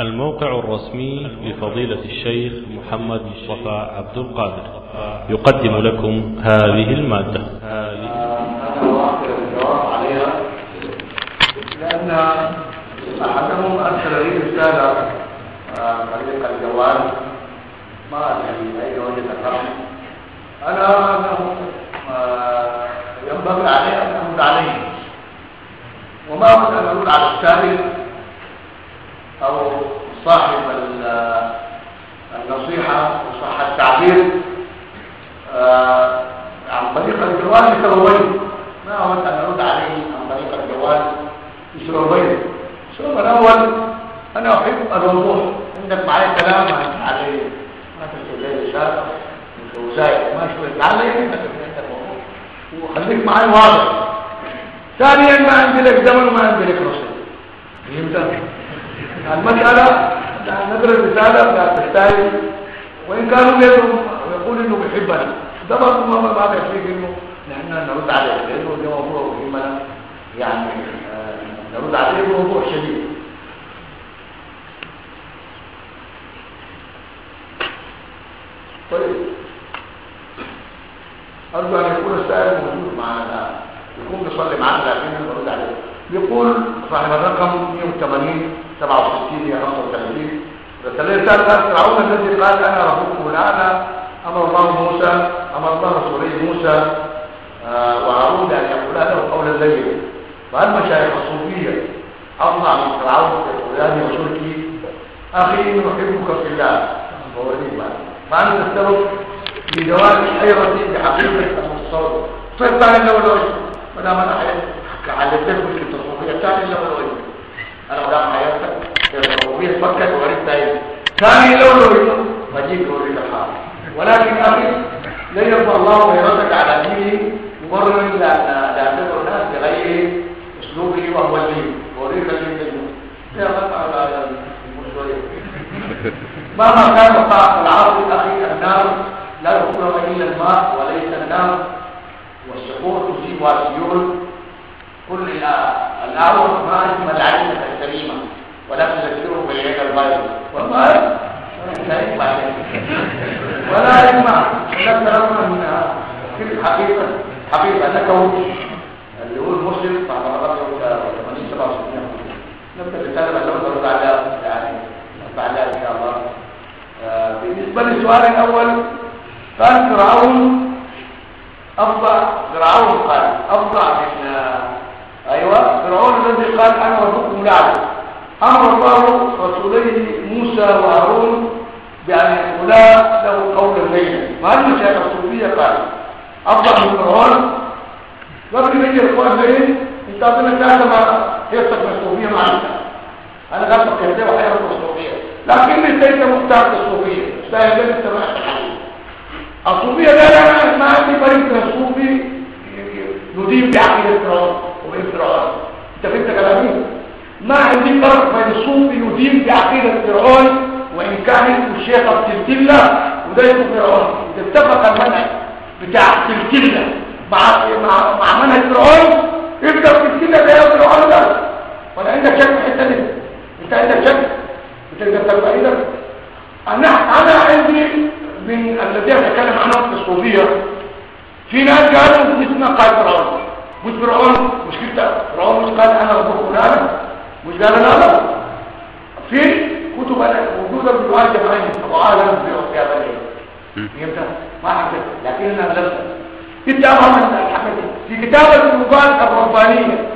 الموقع الرسمي لفضيلة الشيخ محمد مصطفى عبد القادر. يقدم لكم هذه المادة. لأن أحدهم أرسل لي رسالة آه، طريق الجوال. ما أدري أين وجدها أنا أنه آه، ينبغي علي أن أرد عليه. وما أريد أن أرد على السائل. أو صاحب ال- النصيحة وصح التعبير آه، عن طريق الجوال لسببين ما أود أن أرد عليه عن طريق الجوال لسببين السبب الأول أنا أحب الوضوح. عندك معي كلام أنت عليه. ما تكتب لي رسالة وزايد. ما شوي تعال لي أنت وخليك معي واضح. ثانيا ما عندي لك زمن وما عندي لك رصيد فهمت؟ المسألة نقرأ الرسالة بتاعت تستاهل وإن كانوا غيرهم يقول إنه بيحبنا. ده برضه ما ما بيكفيك إنه نحن نرد عليه. لأنه ده موضوع بيهمنا يعني آه، نرد عليه بوضوح شديد. طيب. أرجو أن يكون السائل موجود معنا يكون بيصلي معنا لكن نرد عليه. بيقول صاحب الرقم 180 67 يا 35 رسالة رسالة فرعون الذي قال أنا ربكم الأعلى أمر الله موسى أمر الله رسوله موسى آه، وهارون بأن يقولا له قولا زينا وهل مشايخ الصوفية أطلع من فرعون يقولان وشركي أخي أحبك في الله. وولي الله فأنت السبب في جواز حيرتي بحقيقة المتصور. طيب تعالى لو لو ما دام أنا حياتك علمتك مشكلة الصوفية تعالى لو لو. أنا ودام حياتك الصوفية فكت وغريب تايم ثاني لو لو مجيك أوريك الحال. ولكن أخي لا يرضى الله غيرتك على دينه مبرر لأنه الناس بغير أسلوبه وهو الدين. أوريك الدين الدين يا مطعم على مهما كان وقع العاصي أخي النار لا يكون إلا الماء وليس النار. والسحور تصيب والسيول كل الأعور ما اسم العلمة الكريمة ولا تذكره بالعيد الغير والله لا يسمع ولا يسمع ولم ترون من في حقيقة حقيقة أنك اللي هو المسلم بعد مرات 80 67 نبدأ الرسالة لو نرد على يعني بعدها إن شاء الله. آه، بالنسبة للسؤال الأول قال فرعون أفضع فرعون قال أفضع من أيوة. فرعون الذي قال أنا ربكم الأعلى أمر الله رسوليه موسى وهارون بأن يقولا له قولا لينا ما المشايخ الصوفية قال. أفضع من فرعون. قبل يجي القرآن ليه انت أظن هذا ما حيرتك من الصوفية ما عندك. أنا غلطك كده وحيرتك من الصوفية. لكن انت مختار الصوفية. سهل ما الصوفية لا لا ما عندي فريق الصوفي ندين بعقيدة فرعون. وبين فرعون انت فهمت كلامي؟ ما عندي فرق بين الصوفي يدين بعقيدة فرعون وإن كان الشيخ التلتلة وده اسمه فرعون. اتفق المنهج بتاع التلتلة مع مع مع منهج فرعون؟ يبدأ التلتلة ده يا فرعون ده. ولا عندك شك في الحتة دي؟ انت عندك شك؟ بتقدر تبقى إيدك أنا أنا عندي من الذين أتكلم عنهم في الصوفية. في ناس قالوا اسمها قال فرعون. مش فرعون مش كده. فرعون مش قال أنا ربكم الاعلى مش قال أنا لا في كتب أنا موجودة في الوقت جمعين أبو عالم في يا بني فهمت؟ ما حكيت. لكن أنا لم كتاب محمد الحمدي في كتاب المباركه الربانية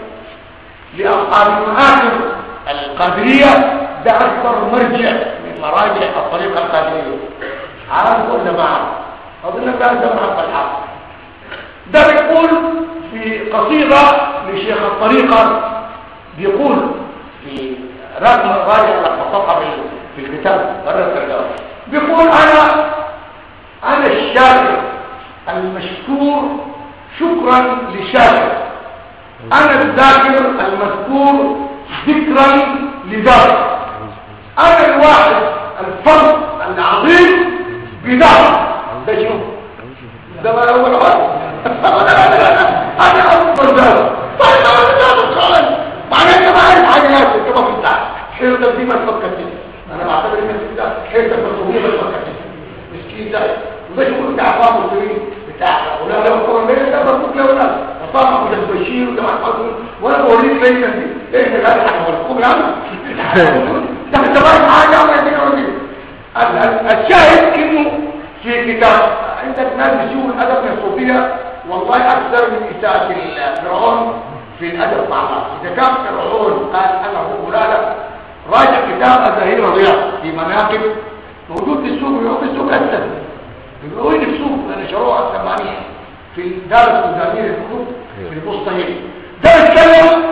لأصحاب المآثر القادرية ده أكبر مرجع من مراجع الطريقة القادرية. عارف ولا ما عارف أظن كان جمع الحق ده بيقول قصيدة لشيخ الطريقة بيقول في رقم راجع لخططها في الكتاب مرة الترجمة بيقول أنا أنا الشاكر المشكور شكرا لشاكر أنا الذاكر المذكور ذكرا لذاكر. أنا الواحد الفرد العظيم بذات ده شوف ده ما اول واحد أنا افضل ذات طيب أنا ذات خالص معناه انت ما عارف ناس كما في التعب حلو ده ما تفكر فيه أنا بعتبر ان ده حتة مصروفيه بس ما كانش مسكين ده وده شغل بتاع فاهم المسلمين بتاع ولا لو كورنيل ده برضه لو لا طبعا كنت بشير وجماعه فاضل وأنا بوريك ليه دي إيه ده على الكوب يا عم ده انت بقى حاجة ولا دي الشاهد انه في كتاب عندك ناس بيشوفوا الادب من الصوفيه والله أكثر من إساءة فرعون في الأدب مع الله. إذا كان فرعون قال أنا هو فلان راجع كتاب أزاهير رضيع في مناقب موجود في السوق يوم في السوق أسد وين في السوق؟ لأن شروع الثمانية. في دار السودانية الكتب في البسطيين ده يتكلم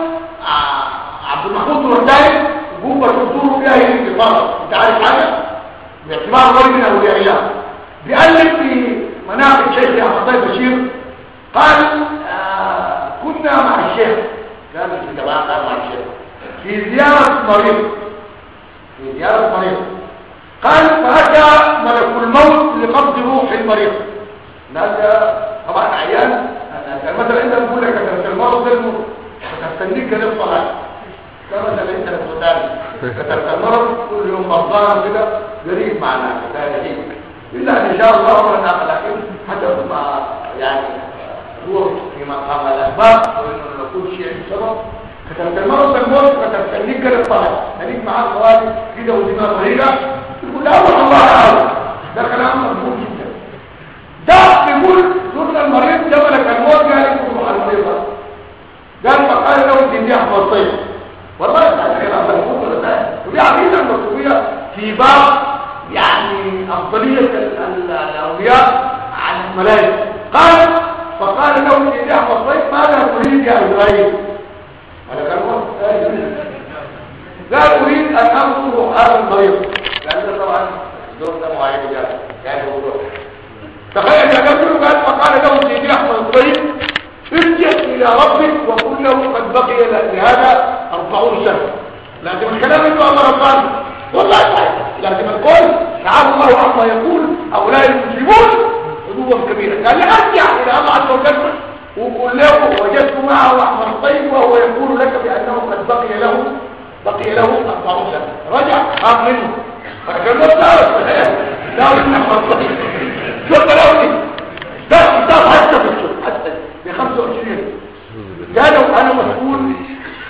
عبد المحمود الورداني وهو الدكتور جاهل في الفرق أنت عارف حاجة؟ باعتبار رجل من أولياء الله. بيألف في مناقب شيخ أحمد بشير قال آه كنا مع الشيخ. كان في جماعة مع الشيخ. في زيارة مريض. في زيارة مريض. قال فأتى ملك الموت لقبض روح المريض. هذا طبعا عيان. مثلا انت بقول لك كتبت المرض ده هتستنيك للصلاة كما انت انت السوداني كتبت المرض. كل يوم مرضان كده. غريب معنا. ده غريب إلا إن شاء الله امرنا لكن حتى ما يعني هو في مقام الاسباب وانه كل شيء سبب. كتبت المرض الموت كتبت النجة للطلب هنيك معاه خواتي كده ودماغ يقول لا روح الله أعلم ده كلام مضبوط جدا. ده بيقول زرنا المريض ده ملك الموت قال يكون روح المريض قال فقال له الدنيا حفظتين والله تعالى كلام مضبوط ولا ده. ودي عقيدة المطلوبية في باب يعني أفضلية الأولياء عن الملائكة. قال فقال له الدنيا حفظتين ماذا تريد يا إبراهيم. قال أريد أن انظر هذا المريض. لأن طبعا الدور ده معين جدا يعني موضوع تخيل يا رجل قال فقال له سيدي احمد الطيب ارجع إلى ربك وقل له قد بقي لهذا 40 سنة. لكن الكلام انه أمر قال والله لكن القول تعالى الله عما يقول هؤلاء المسلمون علوا كبيرا قال لي أرجع إلى الله عز وجل. وقل له وجدت معه احمد الطيب وهو يقول لك بأنه قد بقي له بقي له 40 سنة. رجع قام منه. فكان له دعوه دعوه احمد الطيب شوف له؟ ده ده حتى في حتى ب 25 قالوا أنا مسؤول.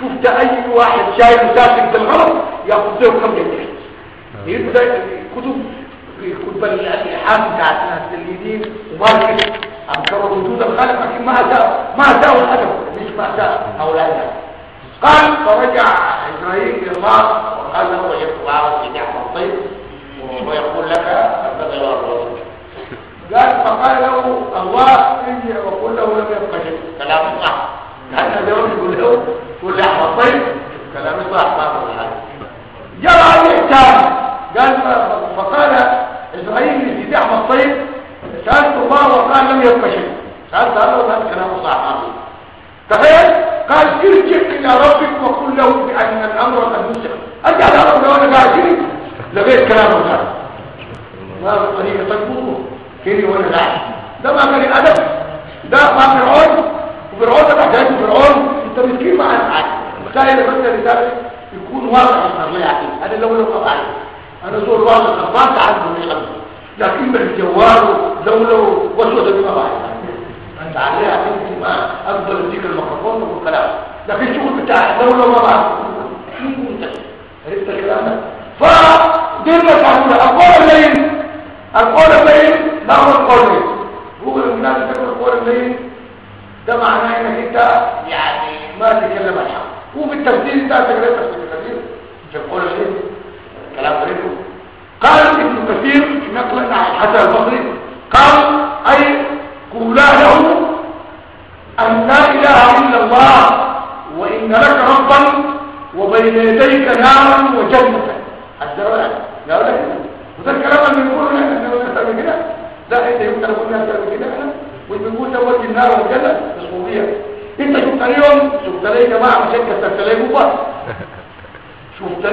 شفت أي واحد شايل ساكن في الغلط يأخذ له كم جنيه يبدأ كتب في كتب الالحاد بتاعت الناس اليدين وماركت كرر وجود الخالق لكن ما اتاه ما اتاه الادب مش ما اتاه هؤلاء قال فرجع إسرائيل إلى الله. وقال له وجدت معه في نعمه الطيب ويقول لك اتقي الله قال فقال له الله ارجع وقل له لم يبقى شيء كلام صح كان اليوم يقول له قل احمد طيب كلام صح ما هو حاجة جرى الاحسان قال فقال اسرائيل لسيدي احمد طيب سالت الله وقال لم يبقى شيء سالت هذا وقال كلامه صح ما تخيل قال ارجع إلى ربك وقل له بان الامر قد نسخ ارجع إلى ربك وأنا قاعد كده لغيت كلامه صح ما طريقه تضبطه كده وأنا قاعد ده ما كان الادب ده مع فرعون وفرعون ده محتاج فرعون انت مسكين مع الحاج مسائل بس رساله يعني أنا لو لو قطعت أنا زور واضح خبرت عنه من قبل لكن بالجوال لو لو وسوسة بما بعد أنت عليها تمشي ما أفضل يديك الميكروفون والكلام لكن الشغل بتاعك لو لو ما بعد عرفت الكلام ده؟ فدير تعمل اقوال الليل القول الليل هو القول هو الناس تقول القول الليل ده معناه إنك أنت يعني ما تتكلم الحق وفي التفسير انت تقرأت في التفسير القول الليل كلام غريب. قال ابن كثير نقلا عن الحسن البصري قال أي قولا له أن لا إله إلا الله وإن لك ربا وبين يديك نارا وجنة. الزواج لا لا. وده الكلام اللي بيقوله إحنا بنقول كده. لا انت يمكن أقول لك كده أنا وبنقول دوت النار والجنة الصوفيه إنت شفت اليوم شفت لي جماعة؟ مش مبارك شفت اليوم شفت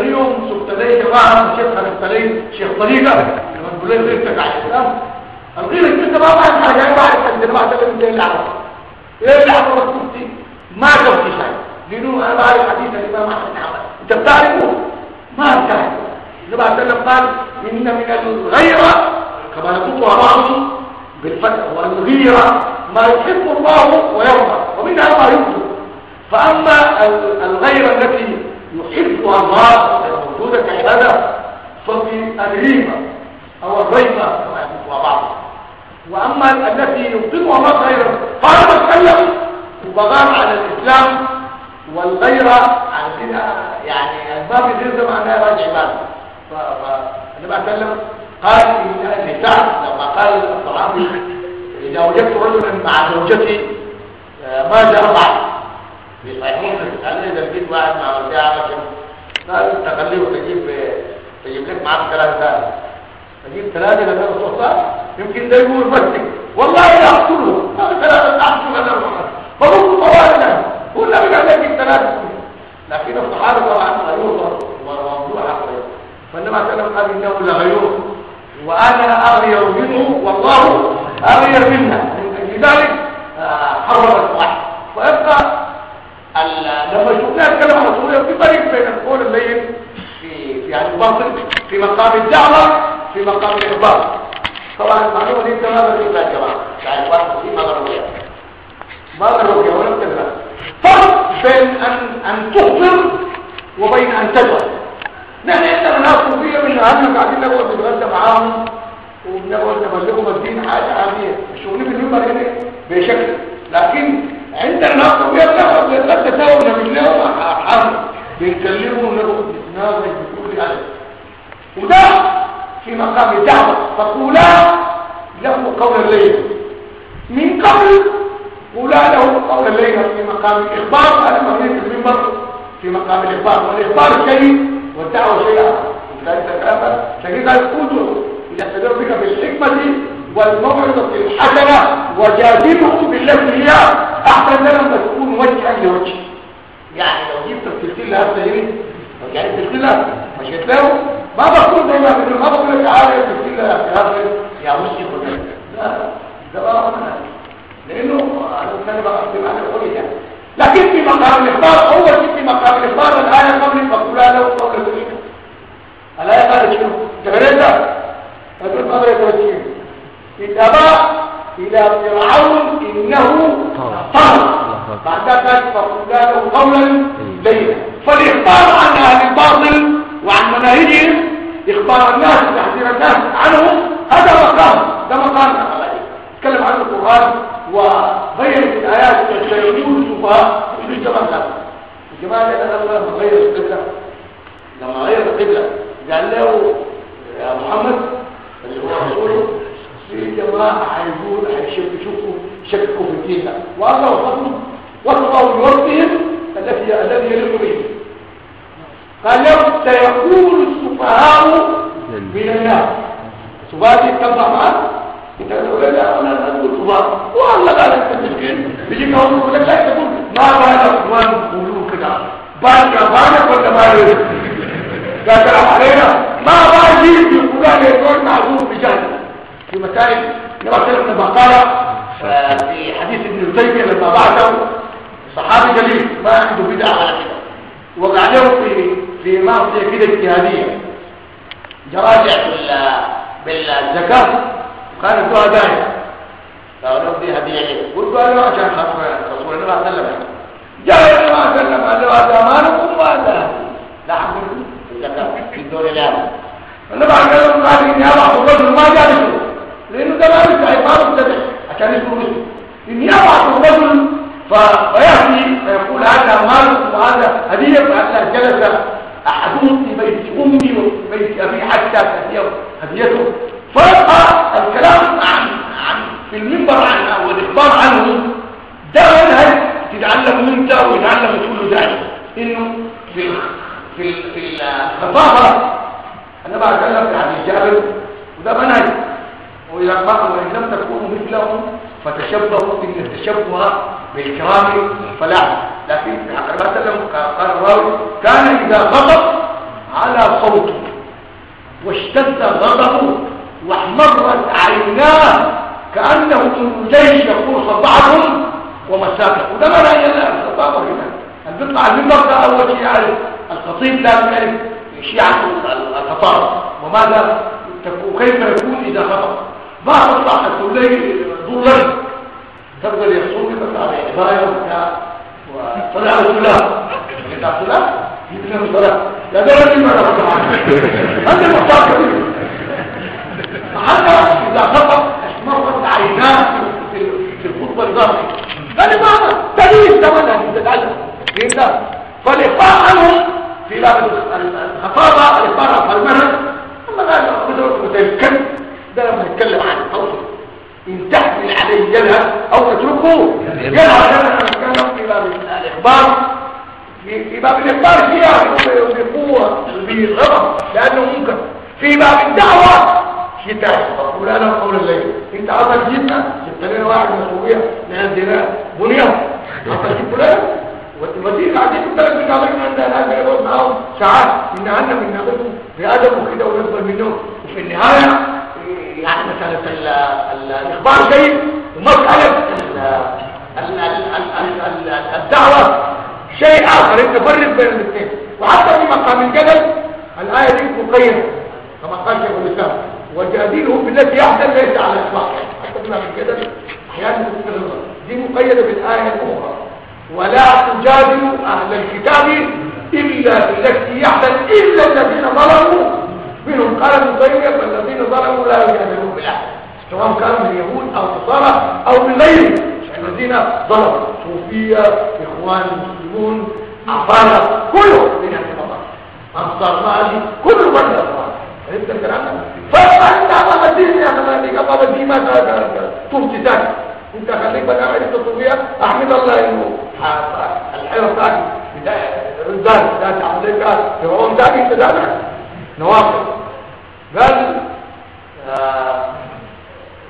لي جماعة مش خلفت لي شيخ طريقة. لما تقول لي غيرتك على الاسلام الغير إنت ما بعرف حاجة ما بعرف إنت ما إنت اللي عارف إيه اللي عارف رسولتي ما شفت شيء. لأنه أنا بعرف حديث الإمام أحمد بن حنبل أنت بتعرفه؟ ما بتعرف النبي عليه وسلم قال إن من الغيرة كما نطقها بعضهم بالفتح والغيرة ما يحب الله ويرضى ومنها ما يبدو فأما الغيرة التي يحبها الله موجودة كعبادة ففي الريبة أو الريبة كما يحبها بعضهم وأما التي يبطلها الله غيره فأنا بتكلم وبغار على الإسلام والغيرة عندنا يعني ما بيصير معناها راجع عبادة فأنا بتكلم قال إن سعد لما قال الصحابي إذا وجدت رجلا مع زوجتي آه، ماذا أفعل؟ في قال إذا لقيت واحد مع مرجعة قال تخليه وتجيب تجيب لك معك ثلاثة ثانية. تجيب ثلاثة لما الصوت يمكن ده يقول بسك والله لا أقتله ثلاثة أقتل أنا. فممكن طوالنا هو لا بد أن ثلاثة. لكن الصحابة طبعا غيور وموضوع حقيقي فإنما سلم قال إنه لغيور وأنا أغير منه والله أغير منها. لذلك آه، حرم ويبقى لما شفنا الكلام عن رسول الله في طريق بين القول الليل في في يعني الباطل في مقام الدعوة في مقام الإخبار. طبعا المعلومة دي انت ما بدي يا جماعة. يعني في ما ضرورية ما ضرورية ولا كذا فرق بين أن أن تخبر وبين أن تدعو. نحن عندنا ناس صوفيه من اهلنا قاعدين نقعد نتغدى معاهم وبنقعد نبلغهم الدين. حاجة عادية. الشغل بالنسبة هنا بشكل. لكن عندنا ناس صوفيه بنقعد نتغدى سوا ونعمل لهم ارحام بنكلمهم ونقعد نتناقش بكل هذا. وده في مقام الدعوة. فقولا له قول الليل. من قبل قولا له قول الليل في مقام الإخبار. هذا ما في المنبر. في مقام الإخبار. والإخبار شيء والدعوة شيء آخر. ذلك كلامه شديد القدر يستدر بك بالحكمة والموعظة الحسنة وجادلهم بالتي هي أحسن لما تكون وجها لوجه يعني لو جبت السلسلة هذه يعني السلسلة مش هتلاقوا ما بقول دايما ما بقول لك تعالى يا هذا يا وجه لا ده بقى لأنه أنا كان بقى في معنى يعني. لكن في مقام الإخبار هو في مقام الإخبار الآية قبل فقولا له قول سليم الآية قالت شنو تبريزا فقل قبل توجيه اذهبا إلى فرعون إنه طغى بعد له قولا لينا فالإخبار عن أهل الباطل وعن مناهجهم إخبار الناس وتحذير الناس عنهم هذا مقام ده مقام تكلم عنه القرآن وغير الآيات سيكون السفهاء في الجماعة. الجماعة لأن الله غير القبلة. لما غير القبلة قال له يا محمد اللي هو رسوله في جماعة هيقول هيشوفوا شككوا في الدين والله وصفهم وصفوا بوصفهم التي الذي يليق به. قال له سيكون السفهاء من الناس. سفهاء تتبع معه انت تقول لا أنا أقول كبار والله قال انت مسكين بيجيك أقول لك لا تقول. ما بقى أخوان قولوا كده. بعد بعد ولا ما قال علينا. ما بقى يجي يقول لي يقول معذور بجهل. في مسائل نبقى في حديث ابن تيمية لما بعثه صحابي جليل ما عنده بدعة على كده وقع له في في معصية كده اجتهادية جراجع بالزكاة. قال ادوها داعي قالوا دي هدية لي. قلت له عشان خاطر رسول الله صلى الله عليه وسلم جاء النبي صلى الله عليه وسلم قال له هذا مالكم وهذا لا حق في الدور الان النبي عليه والسلام قال إني ابعث الرجل ما جاء له لأنه ده ما يقال مبتدع. عشان اسمه مسلم. إني ابعث الرجل فيأتي فيقول هذا مالكم وهذا هديه فهذا جلس أحدهم في بيت امي وفي بيت ابي حتى تأتيه هديته فيبقى الكلام عن عن في المنبر عنه والإخبار عنه. ده منهج تتعلم انت ويتعلم كل ذلك إنه في في في الخطابة. أنا بعد اتكلم في حديث جابر وده منهج. وإذا لم تكونوا مثلهم فتشبهوا ان التشبه بالكرام فلا لكن في حق قال الراوي كان إذا غضب على صوته واشتد غضبه واحمرت عيناه كأنه جيش يقول صبعهم ومساكه وده ما رأي الخطابة هنا البطلع المنبر ده أول شيء يعرف. الخطيب لازم يعرف. شيء عنه الخطاب. وماذا؟ وكيف يكون إذا خطب تطلع تقول لي ضلل تفضل يحصل بس على عباية وبتاع وصلاة الصلاة انت الصلاة يمكن الصلاة لا ده رجل ما نفسه هذا المختار كبير حتى إذا خطب مرت عيناه في الخطبة الظاهرة فلماذا دليل تمنى تتعلم فهمت فالإخبار عنهم في باب الخطابة الإخبار عن المنهج أما قال متيمكن ده لما نتكلم عن التوصل إن تحمل عليه يدها أو تتركه عشان نتكلم في باب الإخبار. في باب الإخبار فيها بقوة بغضب لأنه ممكن في باب الدعوة شيء تاني تقول أنا قول الليل. أنت عطل جبنا جبت لنا واحد مسؤولية. عندنا بنيهم عطل جبت لنا والوزير قاعدين الثلاث بتاعنا عندنا الآن بيقعد معاهم ساعات. إن عنا من ناخذهم بأدب وكده ونقبل منهم وفي النهاية يعني مسألة الإخبار جيد ومسألة الدعوة. شيء آخر أنت فرق بين الاثنين. وحتى في مقام الجدل الآية دي مقيدة كما قال شيخ الإسلام وجادلهم بالتي أحسن ليس على الإطلاق. حتى في مقام الجدل أحيانا دي مقيدة بالآية الأخرى. ولا تجادلوا أهل الكتاب إلا بالتي يحسن إلا الذين ظلموا. منهم قال ابن تيمية فالذين ظلموا لا يجادلون بالله سواء كانوا من اليهود أو النصارى أو من غيرهم. الذين ظلموا. صوفية إخوان مسلمون عفاره كلهم من أهل أنصار مالي كل من الاخوان فهمت الكلام؟ فأنت أمام الدين يا اخواني أمام الدين ما تفتي ثاني أنت خليك برنامج التصوفيه أحمد الله إنه. الحياة بتاعتي ردان ذات عمليه فرعون ثاني تدافع نواقض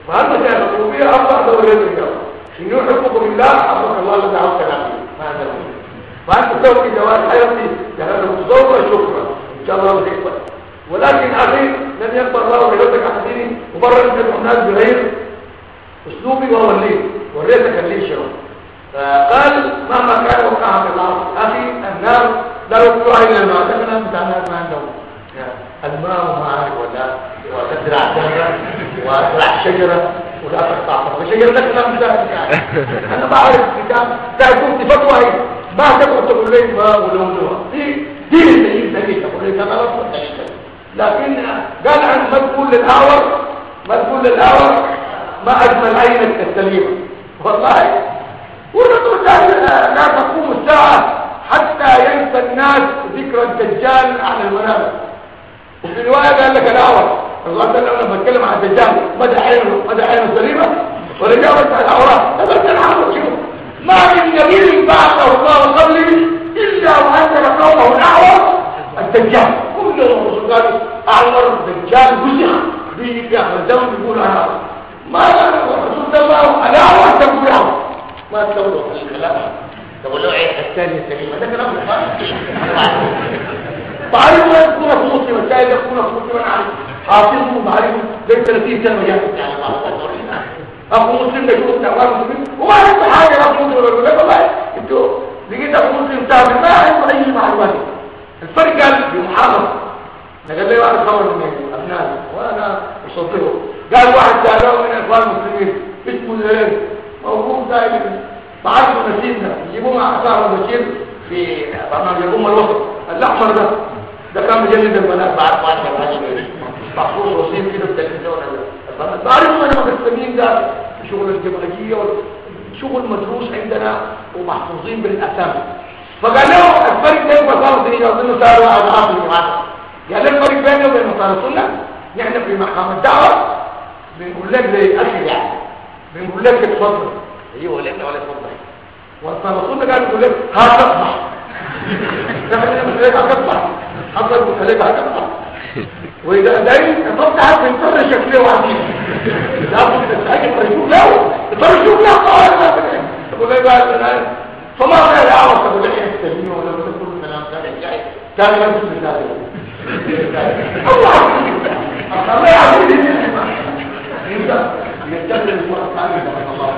فهذا كان الربوبية أربع دوريات الجواب إن يحبكم الله حبك الله الذي عوض كلامه ما هذا فأنت تسوي جواب حياتي. جهاز تصور شكرا. إن شاء الله بتقبل ولكن أخي لم يقبل الله بحياتك أحديني وبرا أنت الناس بغير أسلوبي وهو الليل. وريتك الليل شرط فقال مهما كان وقعها في الأرض أخي النار لا إلى الماء ده كلام بتاع الناس ما عندهم الماء عارف ولا وتزرع زهرة وتزرع شجرة ولا تقطع ده كلام بتاع أنا بعرف كتاب تعرفون فتوى هي ما تقعد تقول لي ما ولونها دي دي اللي دليل. تقول لي غلط لكن قال عن مدخول للأعور مدخول للأعور ما أجمل عينك السليمة والله ونقول لا تقوم الساعة حتى ينسى الناس ذكر الدجال عن المنابر وفي رواية قال لك الأعور الله تعالى لما بتكلم عن الدجال مدى عينه مدى عينه سليمة ورجعوا بتاع الأوراق هذا كان عمرو شوف ما من نبي بعثه الله قبلي إلا وأنزل قومه الأعور الدجال. كل الرسول قالوا أعور الدجال بزخ في أحمد زمن بيقول أنا ما الرسول ده الله الأعور تقول أعور ما تقولوا الكلام تقولوا عين الثانية سليمة. ده كلام بعرف ما يكون مسلم الشاهد يكون في مسلم عارف حافظه بعرف ليس 30 سنه مجال اخو مسلم ده يقول تعالى مسلم۔ وما عنده حاجة اخو مسلم۔ ولا لا والله أنتوا لقيت اخو مسلم ثابت ما عنده اي معلومات الفرق قال بمحافظ قال لي واحد خبر من ابنائي وأنا اصدقه قال واحد ساله من اخوان المسلمين اسمه زين موجود دائما بعرفه نسيبنا يجيبوه مع اخوان البشير في برنامج الامه الوسط الاحمر ده ده كان مجلد البنات بعد ما كان محفوظ رصيد كده في التلفزيون بعرف أنا مقسمين ده شغل الجبلجيه شغل مدروس عندنا ومحفوظين بالأسامي. فقال له الفرق بين مسار الدين اظن صار واحد عاطل معانا قال الفرق بينه وبين مسار السنة نحن في مقام الدعوة. بنقول لك زي أخي يعني. بنقول لك اتفضل. أيوه ولا ولا اتفضل ومسار السنة قال لك ها تصبح نحن مش هتصبح حصل مخالفة هتبقى وإذا دايم تفتح في انتر شكلية وعديد لا بد تتأكد فرشوك له فرشوك له. قوائل تقول لي بقى الآن فما غير تقول لي السليم ولا بد كل كلام ثاني جاي كان يمسك بذلك الله. الله يعبد انت يستقبل المرة الثانية. الله